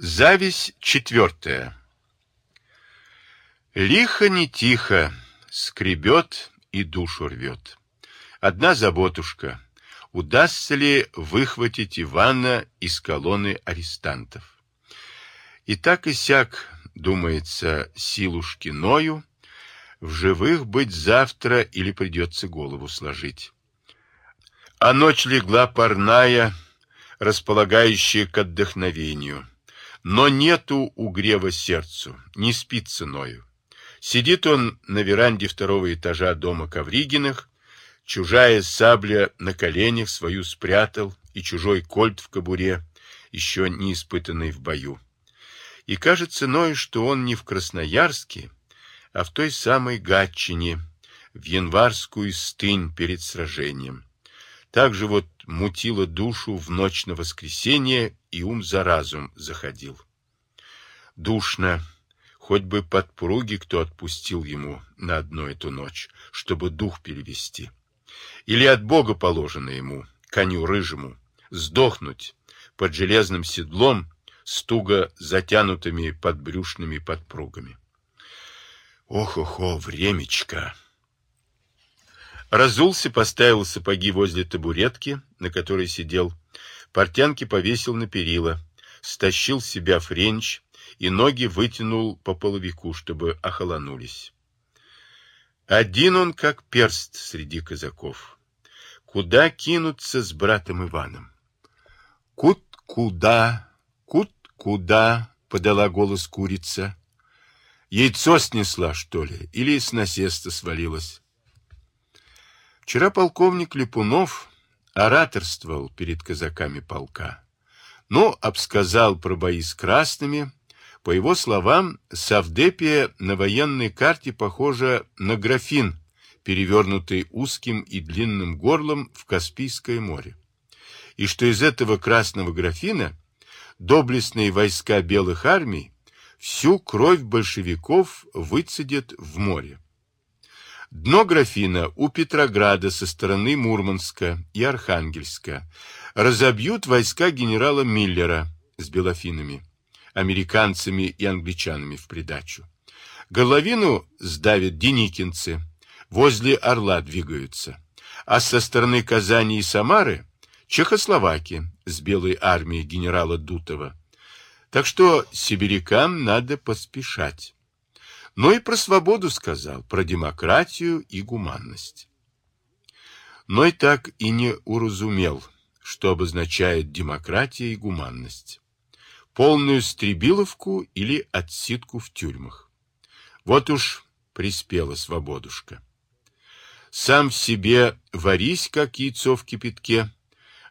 Зависть четвертая. Лихо не тихо, скребет и душу рвет. Одна заботушка. Удастся ли выхватить Ивана из колонны арестантов? И так и сяк, думается, силушки Ною, в живых быть завтра или придется голову сложить. А ночь легла парная, располагающая к отдохновению. Но нету у Грева сердцу, не спит ценою. Сидит он на веранде второго этажа дома Ковригиных, чужая сабля на коленях свою спрятал и чужой кольт в кобуре, еще не испытанный в бою. И кажется Ною, что он не в Красноярске, а в той самой Гатчине, в январскую стынь перед сражением. Так же вот мутило душу в ночь на воскресенье, и ум за разум заходил. Душно, хоть бы подпруги кто отпустил ему на одну эту ночь, чтобы дух перевести. Или от Бога положено ему, коню рыжему, сдохнуть под железным седлом с туго затянутыми подбрюшными подпругами. Ох-охо, времечко! Разулся, поставил сапоги возле табуретки, на которой сидел, портянки повесил на перила, стащил с себя френч и ноги вытянул по половику, чтобы охолонулись. Один он как перст среди казаков. Куда кинуться с братом Иваном? Кут куда, кут куда, подала голос курица. Яйцо снесла, что ли, или с насеста свалилась? Вчера полковник Липунов ораторствовал перед казаками полка. но обсказал про бои с красными. По его словам, Савдепия на военной карте похожа на графин, перевернутый узким и длинным горлом в Каспийское море. И что из этого красного графина доблестные войска белых армий всю кровь большевиков выцедят в море. Дно графина у Петрограда со стороны Мурманска и Архангельска разобьют войска генерала Миллера с белофинами, американцами и англичанами в придачу. Горловину сдавят деникинцы, возле Орла двигаются, а со стороны Казани и Самары Чехословаки с белой армией генерала Дутова. Так что сибирякам надо поспешать но и про свободу сказал, про демократию и гуманность. Но и так и не уразумел, что обозначает демократия и гуманность. Полную стребиловку или отсидку в тюрьмах. Вот уж приспела свободушка. Сам в себе варись, как яйцо в кипятке,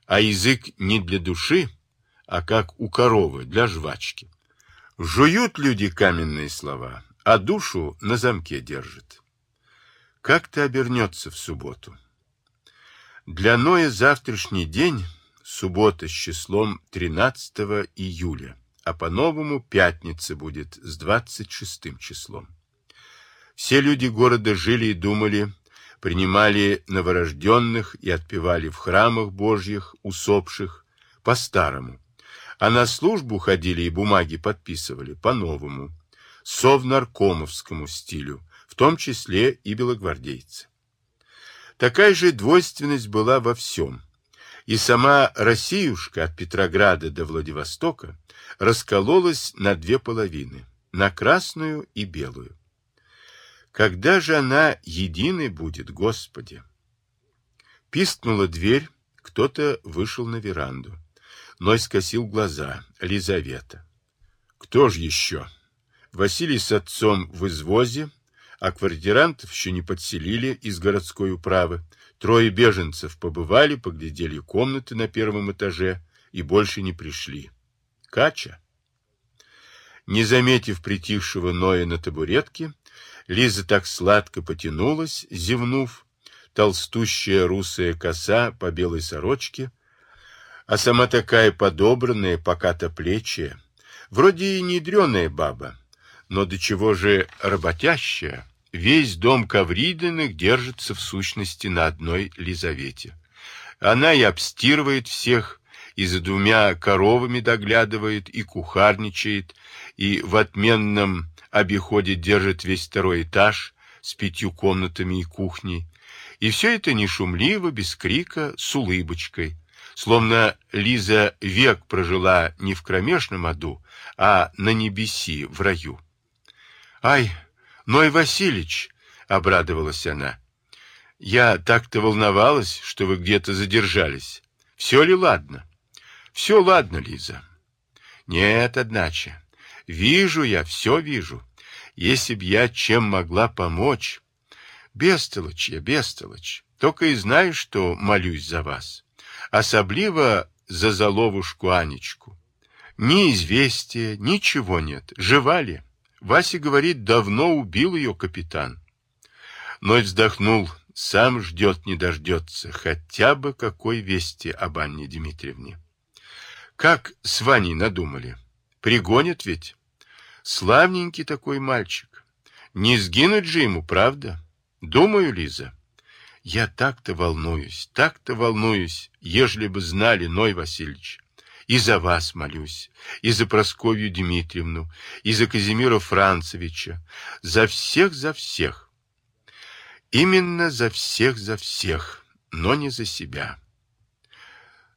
а язык не для души, а как у коровы для жвачки. Жуют люди каменные слова, а душу на замке держит. Как-то обернется в субботу. Для Ноя завтрашний день — суббота с числом 13 июля, а по-новому пятница будет с 26 числом. Все люди города жили и думали, принимали новорожденных и отпевали в храмах божьих, усопших, по-старому, а на службу ходили и бумаги подписывали по-новому, совнаркомовскому стилю, в том числе и белогвардейцы. Такая же двойственность была во всем. И сама Россиюшка от Петрограда до Владивостока раскололась на две половины, на красную и белую. Когда же она единой будет, Господи? Пискнула дверь, кто-то вышел на веранду. Ной скосил глаза. Лизавета. Кто же еще? Василий с отцом в извозе, а квартирантов еще не подселили из городской управы. Трое беженцев побывали, поглядели комнаты на первом этаже и больше не пришли. Кача. Не заметив притихшего Ноя на табуретке, Лиза так сладко потянулась, зевнув, толстущая русая коса по белой сорочке, а сама такая подобранная, покатоплечья, вроде и не дреная баба, но до чего же работящая, весь дом Ковридиных держится в сущности на одной Лизавете. Она и обстирывает всех, и за двумя коровами доглядывает, и кухарничает, и в отменном обиходе держит весь второй этаж с пятью комнатами и кухней. И все это не шумливо, без крика, с улыбочкой, словно Лиза век прожила не в кромешном аду, а на небеси, в раю. «Ай, Ной Васильевич!» — обрадовалась она. «Я так-то волновалась, что вы где-то задержались. Все ли ладно?» «Все ладно, Лиза». «Нет, одначе. Вижу я, все вижу. Если б я чем могла помочь...» «Бестолочь я, бестолочь. Только и знаю, что молюсь за вас. Особливо за заловушку Анечку. Ни известия, ничего нет. Жива ли?» Вася говорит, давно убил ее капитан. Ной вздохнул, сам ждет не дождется, хотя бы какой вести об Анне Дмитриевне. Как с Ваней надумали? Пригонят ведь? Славненький такой мальчик. Не сгинуть же ему, правда? Думаю, Лиза. Я так-то волнуюсь, так-то волнуюсь, ежели бы знали, Ной Васильевич. И за вас молюсь, и за Просковью Дмитриевну, и за Казимира Францевича, за всех, за всех. Именно за всех, за всех, но не за себя.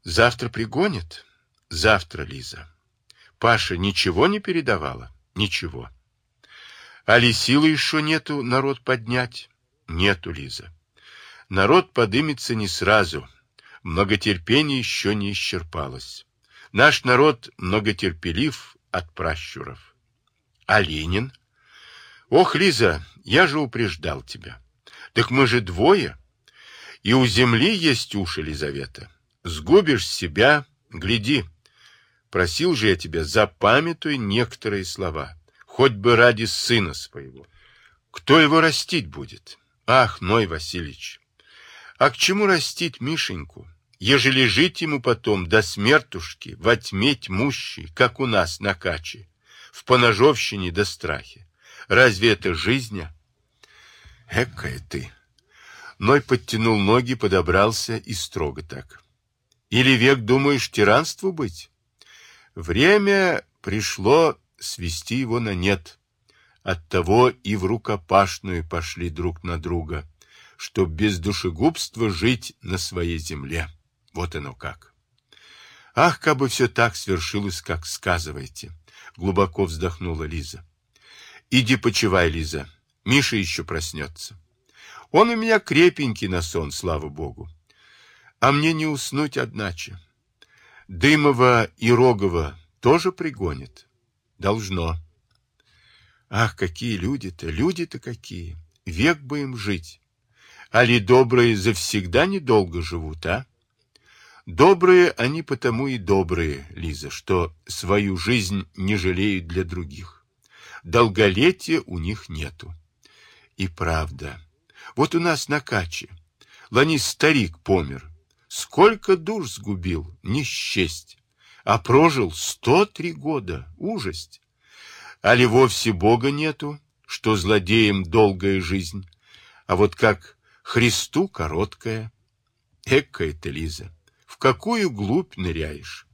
Завтра пригонят? Завтра, Лиза. Паша ничего не передавала? Ничего. Али силы еще нету народ поднять? Нету, Лиза. Народ подымется не сразу. Многотерпение еще не исчерпалось. Наш народ многотерпелив от пращуров. А Ленин? Ох, Лиза, я же упреждал тебя. Так мы же двое. И у земли есть уши, Лизавета. Сгубишь себя, гляди. Просил же я тебя, запамятуй некоторые слова, хоть бы ради сына своего. Кто его растить будет? Ах, Ной Васильевич, а к чему растить Мишеньку? Ежели жить ему потом до смертушки, во тьме тьмущей, как у нас на каче, в поножовщине до страхе. Разве это жизнь? Экая ты! Ной подтянул ноги, подобрался и строго так. Или век думаешь тиранству быть? Время пришло свести его на нет. Оттого и в рукопашную пошли друг на друга, чтоб без душегубства жить на своей земле. Вот оно как. Ах, как бы все так свершилось, как сказываете, глубоко вздохнула Лиза. Иди почивай, Лиза. Миша еще проснется. Он у меня крепенький на сон, слава богу. А мне не уснуть одначе. Дымова и Рогова тоже пригонит. Должно. Ах, какие люди-то, люди-то какие. Век бы им жить. Али добрые завсегда недолго живут, а? Добрые они потому и добрые, Лиза, что свою жизнь не жалеют для других. Долголетия у них нету. И правда. Вот у нас на Каче. Ланис старик помер. Сколько душ сгубил, не счесть. А прожил сто три года. Ужасть. Али вовсе Бога нету, что злодеям долгая жизнь. А вот как Христу короткая. Экая-то, Лиза какую глубь ныряешь?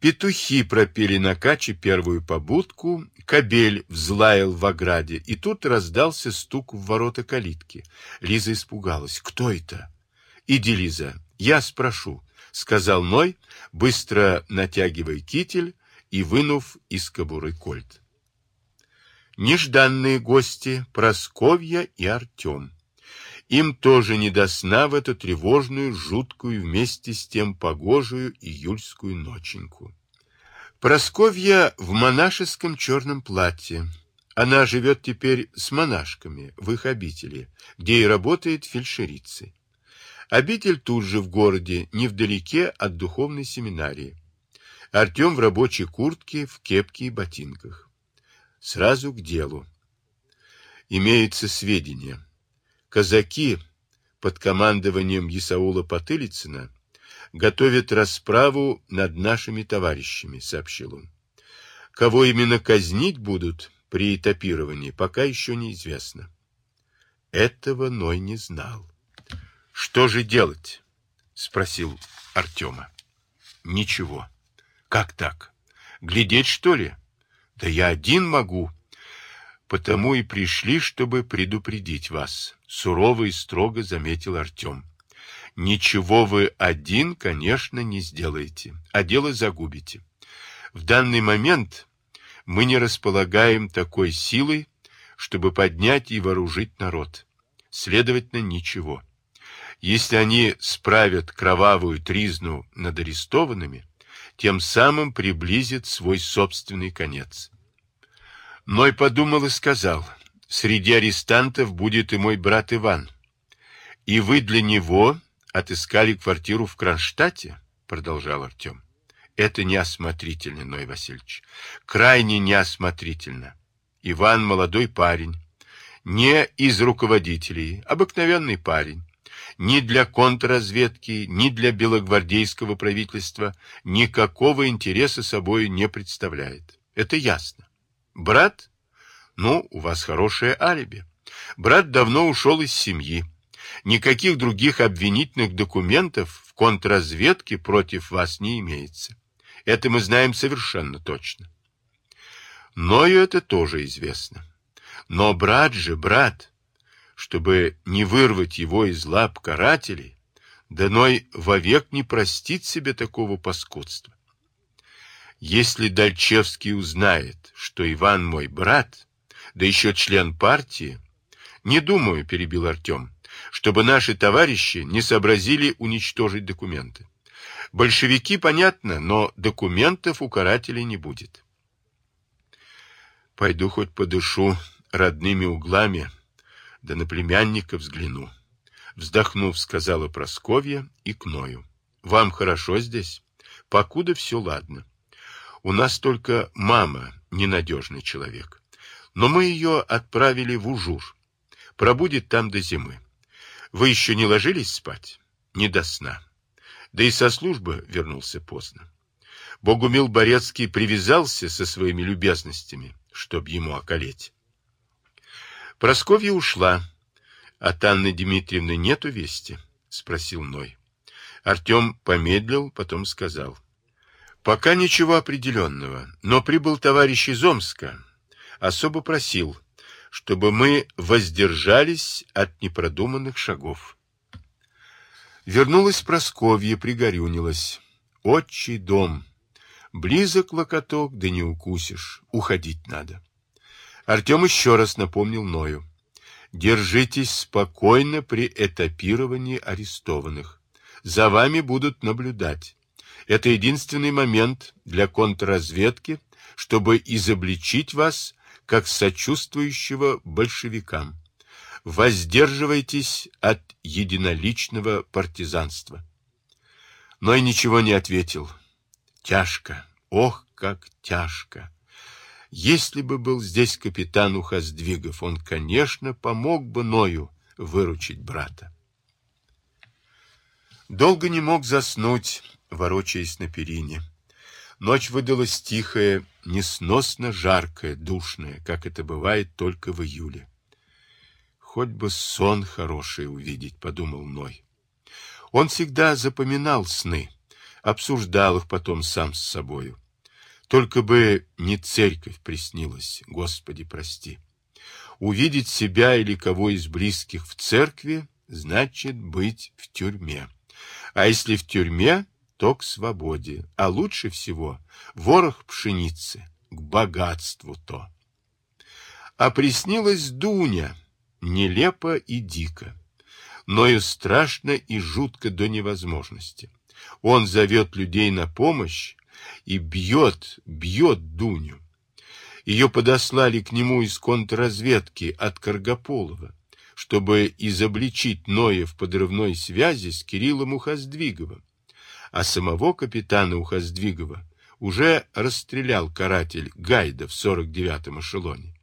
Петухи пропели на каче первую побудку, кобель взлаял в ограде, и тут раздался стук в ворота калитки. Лиза испугалась. «Кто это?» «Иди, Лиза, я спрошу», — сказал Ной, быстро натягивая китель и вынув из кобуры кольт. Нежданные гости Просковья и Артем. Им тоже не до сна в эту тревожную, жуткую, вместе с тем погожую июльскую ноченьку. Просковья в монашеском черном платье. Она живет теперь с монашками в их обители, где и работает фельдшерицей. Обитель тут же в городе, невдалеке от духовной семинарии. Артем в рабочей куртке, в кепке и ботинках. Сразу к делу. Имеются сведения казаки под командованием Исаула Потылицына готовят расправу над нашими товарищами, сообщил он. Кого именно казнить будут при этапировании, пока еще неизвестно. Этого Ной не знал. Что же делать? спросил Артема. Ничего. Как так? Глядеть, что ли? Да я один могу. Потому и пришли, чтобы предупредить вас, сурово и строго заметил Артем. Ничего вы один, конечно, не сделаете, а дело загубите. В данный момент мы не располагаем такой силой, чтобы поднять и вооружить народ. Следовательно, ничего. Если они справят кровавую тризну над арестованными, тем самым приблизит свой собственный конец. Ной подумал и сказал, среди арестантов будет и мой брат Иван. И вы для него отыскали квартиру в Кронштадте, продолжал Артем. Это неосмотрительно, Ной Васильевич, крайне неосмотрительно. Иван молодой парень, не из руководителей, обыкновенный парень ни для контрразведки, ни для белогвардейского правительства никакого интереса собой не представляет. Это ясно. Брат? Ну, у вас хорошее алиби. Брат давно ушел из семьи. Никаких других обвинительных документов в контрразведке против вас не имеется. Это мы знаем совершенно точно. Ною это тоже известно. Но брат же, брат, чтобы не вырвать его из лап карателей, Даной вовек не простит себе такого паскудства. Если Дальчевский узнает, что Иван мой брат, да еще член партии, не думаю, перебил Артем, чтобы наши товарищи не сообразили уничтожить документы. Большевики, понятно, но документов у карателей не будет. Пойду хоть подышу родными углами, да на племянника взгляну. Вздохнув, сказала Просковья и к Ною. Вам хорошо здесь? Покуда все ладно. У нас только мама ненадежный человек. Но мы ее отправили в Ужур. Пробудет там до зимы. Вы еще не ложились спать? Не до сна. Да и со службы вернулся поздно. Богумил Борецкий привязался со своими любезностями, чтоб ему околеть. Просковья ушла. От Анны Дмитриевны нету вести? Спросил Ной. Артем помедлил, потом сказал. Пока ничего определенного, но прибыл товарищ из Омска. Особо просил, чтобы мы воздержались от непродуманных шагов. Вернулась Просковья, пригорюнилась. Отчий дом. Близок локоток, да не укусишь. Уходить надо. Артем еще раз напомнил Ною. Держитесь спокойно при этапировании арестованных. За вами будут наблюдать. Это единственный момент для контрразведки, чтобы изобличить вас как сочувствующего большевикам. Воздерживайтесь от единоличного партизанства. Но и ничего не ответил. Тяжко, ох, как тяжко. Если бы был здесь капитан Ухоздвигов, он, конечно, помог бы Ною выручить брата. Долго не мог заснуть, ворочаясь на перине. Ночь выдалась тихая, несносно жаркая, душная, как это бывает только в июле. Хоть бы сон хороший увидеть, подумал Ной. Он всегда запоминал сны, обсуждал их потом сам с собою. Только бы не церковь приснилась, Господи, прости. Увидеть себя или кого из близких в церкви значит быть в тюрьме. А если в тюрьме, то к свободе, а лучше всего ворох пшеницы, к богатству то. А приснилась Дуня, нелепо и дико, но и страшно и жутко до невозможности. Он зовет людей на помощь, и бьет, бьет Дуню. Ее подослали к нему из контрразведки от Каргополова, чтобы изобличить Ноя в подрывной связи с Кириллом Ухоздвиговым. А самого капитана Ухоздвигова уже расстрелял каратель Гайда в 49-м эшелоне.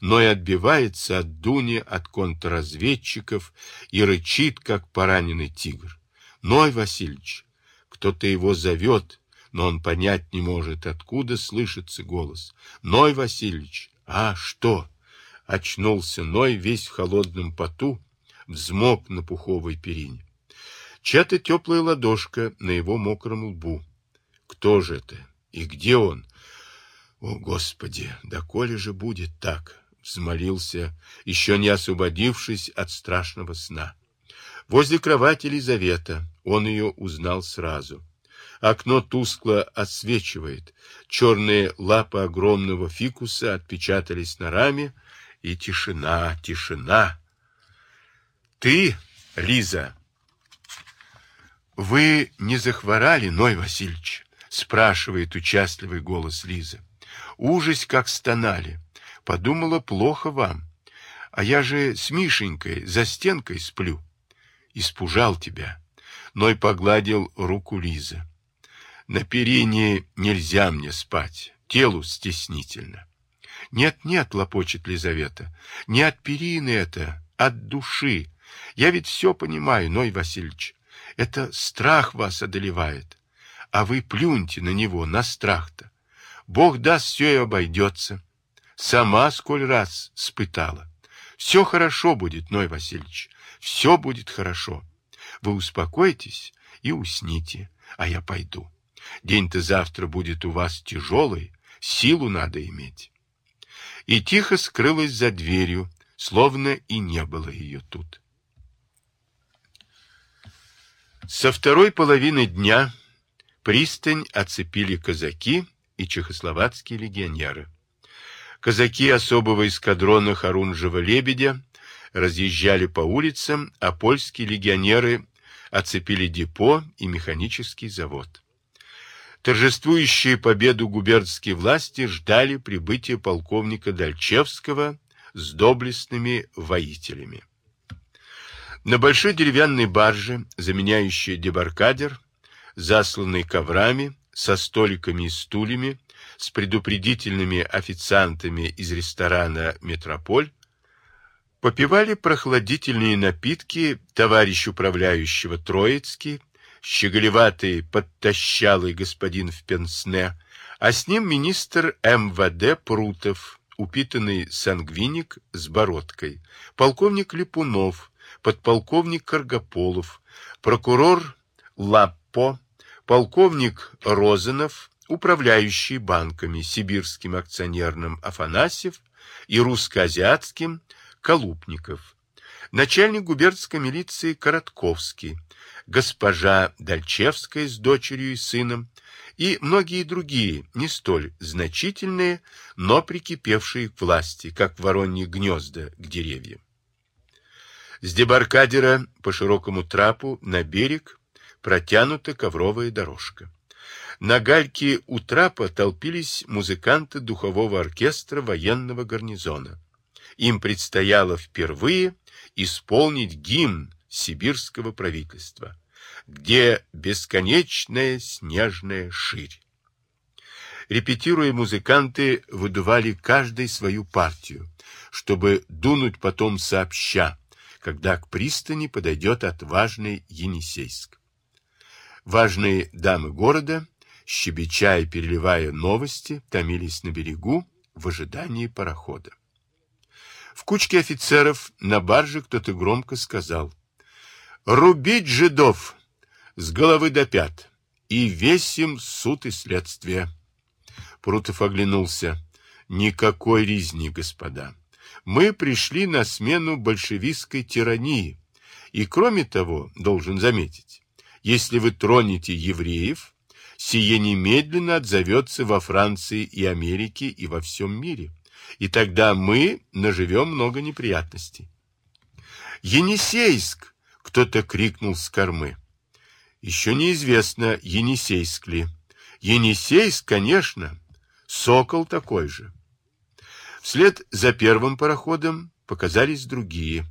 Ной отбивается от Дуни, от контрразведчиков и рычит, как пораненный тигр. Ной Васильевич, кто-то его зовет, но он понять не может, откуда слышится голос. Ной Васильевич, а что? Очнулся Ной весь в холодном поту, взмок на пуховой перине. Чья-то теплая ладошка на его мокром лбу. кто же это? И где он? О, Господи, да коли же будет так? Взмолился, еще не освободившись от страшного сна. Возле кровати Елизавета. Он ее узнал сразу. Окно тускло отсвечивает. Черные лапы огромного фикуса отпечатались на раме. И тишина, тишина. Ты, Лиза, вы не захворали, Ной Васильевич? Спрашивает участливый голос Лизы. Ужас, как стонали. Подумала, плохо вам. А я же с Мишенькой за стенкой сплю. Испужал тебя. Ной погладил руку Лизы. На перине нельзя мне спать, телу стеснительно. Нет, нет, лопочет Лизавета, не от перины это, от души. Я ведь все понимаю, Ной Васильевич. Это страх вас одолевает. А вы плюньте на него, на страх-то. Бог даст, все и обойдется. Сама сколь раз спытала. Все хорошо будет, Ной Васильевич. Все будет хорошо. Вы успокойтесь и усните, а я пойду. День-то завтра будет у вас тяжелый, силу надо иметь. И тихо скрылась за дверью, словно и не было ее тут. Со второй половины дня пристань оцепили казаки и чехословацкие легионеры. Казаки особого эскадрона Харунжева-Лебедя разъезжали по улицам, а польские легионеры оцепили депо и механический завод. Торжествующие победу губернские власти ждали прибытия полковника Дальчевского с доблестными воителями. На большой деревянной барже, заменяющей дебаркадер, засланной коврами, со столиками и стульями, с предупредительными официантами из ресторана «Метрополь», попивали прохладительные напитки товарищ управляющего Троицкий, щеголеватый подтащалый господин в пенсне, а с ним министр МВД Прутов, упитанный сангвиник с бородкой, полковник Липунов, подполковник Каргополов, прокурор Лаппо, полковник Розанов, управляющий банками Сибирским акционерным Афанасьев и русско-азиатским Колупников, начальник губернской милиции Коротковский, госпожа Дальчевская с дочерью и сыном и многие другие, не столь значительные, но прикипевшие к власти, как вороньи гнезда к деревьям. С дебаркадера по широкому трапу на берег протянута ковровая дорожка. На гальке у трапа толпились музыканты духового оркестра военного гарнизона. Им предстояло впервые исполнить гимн сибирского правительства, где бесконечная снежная ширь. Репетируя, музыканты выдували каждый свою партию, чтобы дунуть потом сообща, когда к пристани подойдет отважный Енисейск. Важные дамы города, щебеча и переливая новости, томились на берегу в ожидании парохода. В кучке офицеров на барже кто-то громко сказал «Рубить жидов с головы до пят и весим суд и следствие». Прутов оглянулся. «Никакой резни, господа мы пришли на смену большевистской тирании. И кроме того, должен заметить, если вы тронете евреев, сие немедленно отзовется во Франции и Америке и во всем мире. И тогда мы наживем много неприятностей. «Енисейск!» — кто-то крикнул с кормы. Еще неизвестно, Енисейск ли. Енисейск, конечно, сокол такой же. Вслед за первым пароходом показались другие.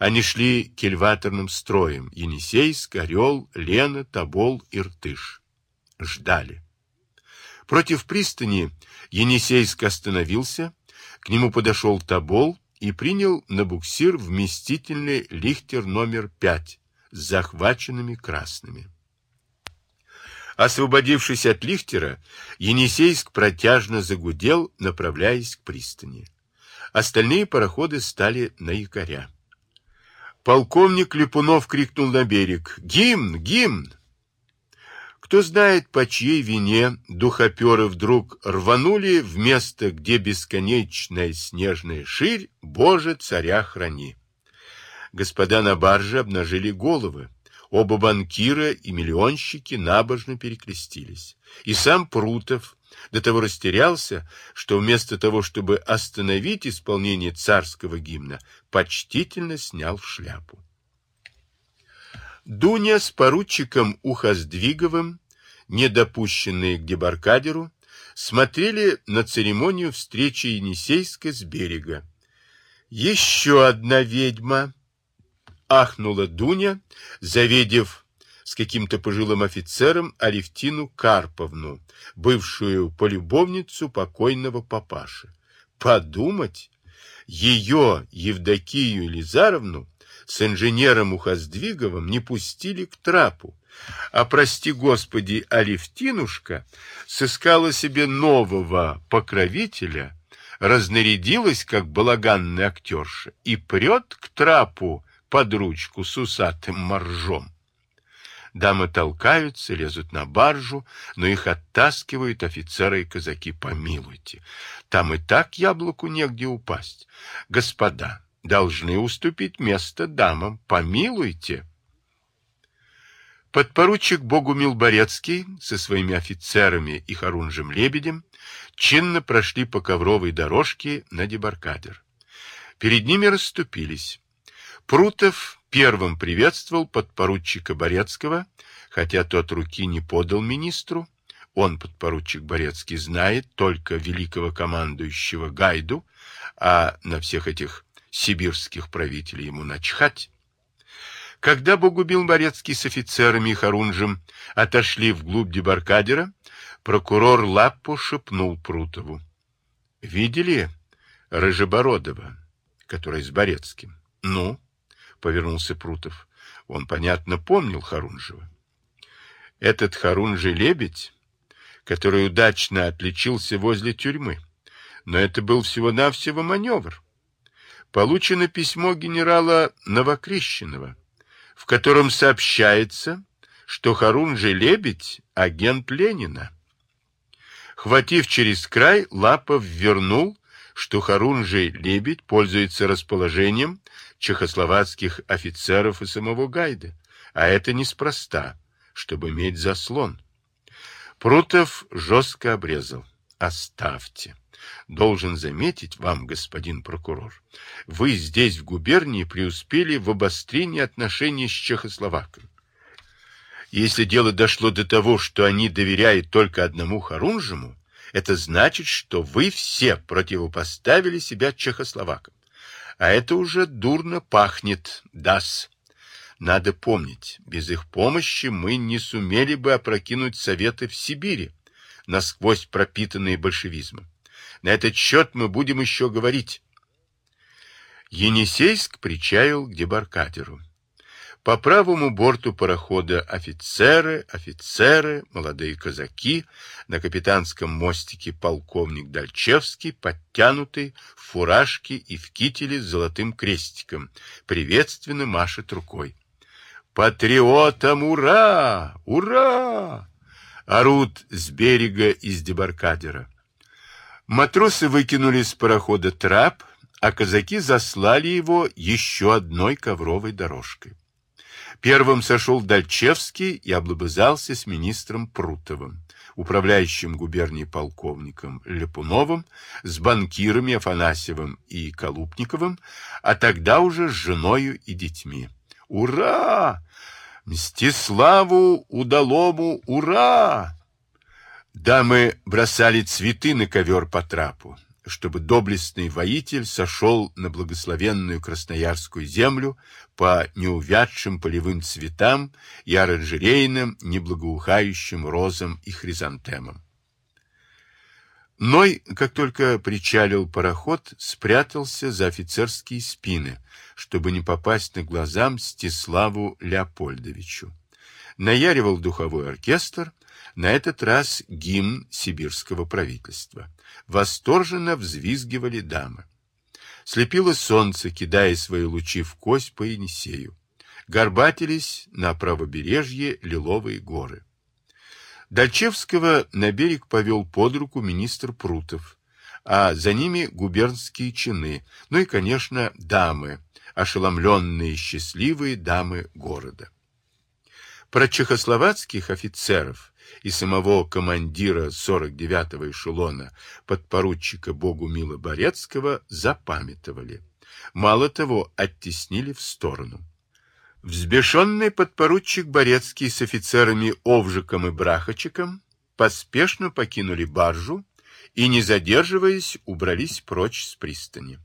Они шли кельваторным строем. Енисейск, Орел, Лена, Тобол, Иртыш. Ждали. Против пристани Енисейск остановился, к нему подошел Тобол и принял на буксир вместительный лихтер номер пять с захваченными красными. Освободившись от лихтера, Енисейск протяжно загудел, направляясь к пристани. Остальные пароходы стали на якоря. Полковник Липунов крикнул на берег «Гимн! Гимн!» Кто знает, по чьей вине духоперы вдруг рванули в место, где бесконечная снежная ширь, Боже, царя храни. Господа на барже обнажили головы. Оба банкира и миллионщики набожно перекрестились. И сам Прутов до того растерялся, что вместо того, чтобы остановить исполнение царского гимна, почтительно снял шляпу. Дуня с поручиком Ухоздвиговым, недопущенные к дебаркадеру, смотрели на церемонию встречи Енисейска с берега. «Еще одна ведьма!» — ахнула Дуня, завидев с каким-то пожилым офицером Алевтину Карповну, бывшую полюбовницу покойного папаши. Подумать, ее, Евдокию Елизаровну, с инженером Ухоздвиговым не пустили к трапу, а, прости господи, Алевтинушка сыскала себе нового покровителя, разнарядилась, как балаганная актерша, и прет к трапу под ручку с усатым моржом. Дамы толкаются, лезут на баржу, но их оттаскивают офицеры и казаки. Помилуйте, там и так яблоку негде упасть. Господа, должны уступить место дамам. Помилуйте. Подпоручик Богумил Борецкий со своими офицерами и Харунжем Лебедем чинно прошли по ковровой дорожке на дебаркадер. Перед ними расступились. Прутов первым приветствовал подпоручика Борецкого, хотя тот руки не подал министру. Он, подпоручик Борецкий, знает только великого командующего Гайду, а на всех этих сибирских правителей ему начхать. Когда Богубил Борецкий с офицерами и Харунжем отошли вглубь дебаркадера, прокурор Лаппо шепнул Прутову. — Видели Рыжебородова, который с Борецким? — Ну? — повернулся Прутов. Он, понятно, помнил Харунжева. Этот Харунжий лебедь, который удачно отличился возле тюрьмы. Но это был всего-навсего маневр. Получено письмо генерала Новокрещенного, в котором сообщается, что Харунжий лебедь — агент Ленина. Хватив через край, Лапов вернул, что Харунжий лебедь пользуется расположением чехословацких офицеров и самого Гайда, а это неспроста, чтобы иметь заслон. Прутов жестко обрезал. Оставьте. Должен заметить вам, господин прокурор, вы здесь, в губернии, преуспели в обострении отношений с Чехословаками. Если дело дошло до того, что они доверяют только одному Харунжему, это значит, что вы все противопоставили себя Чехословакам. А это уже дурно пахнет, дас. Надо помнить, без их помощи мы не сумели бы опрокинуть Советы в Сибири, насквозь пропитанные большевизмом. На этот счет мы будем еще говорить. Енисейск причаял к дебаркадеру. По правому борту парохода офицеры, офицеры, молодые казаки, на капитанском мостике полковник Дальчевский, подтянутый, в фуражке и в кителе с золотым крестиком, приветственно машет рукой. «Патриотам ура! Ура!» орут с берега из дебаркадера. Матросы выкинули с парохода трап, а казаки заслали его еще одной ковровой дорожкой. Первым сошел Дальчевский и облобызался с министром Прутовым, управляющим губернией полковником Лепуновым, с банкирами Афанасьевым и Колупниковым, а тогда уже с женою и детьми. «Ура! Мстиславу удалому ура!» Дамы бросали цветы на ковер по трапу чтобы доблестный воитель сошел на благословенную красноярскую землю по неувядшим полевым цветам и оранжерейным неблагоухающим розам и хризантемам. Ной, как только причалил пароход, спрятался за офицерские спины, чтобы не попасть на глаза Мстиславу Леопольдовичу. Наяривал духовой оркестр, на этот раз гимн сибирского правительства. Восторженно взвизгивали дамы. Слепило солнце, кидая свои лучи в кость по Енисею. Горбатились на правобережье лиловые горы. Дальчевского на берег повел под руку министр Прутов, а за ними губернские чины, ну и, конечно, дамы, ошеломленные счастливые дамы города. Про чехословацких офицеров и самого командира 49-го эшелона подпоручика Богумила Борецкого запамятовали. Мало того, оттеснили в сторону. Взбешенный подпоручик Борецкий с офицерами Овжиком и Брахачиком поспешно покинули баржу и, не задерживаясь, убрались прочь с пристани.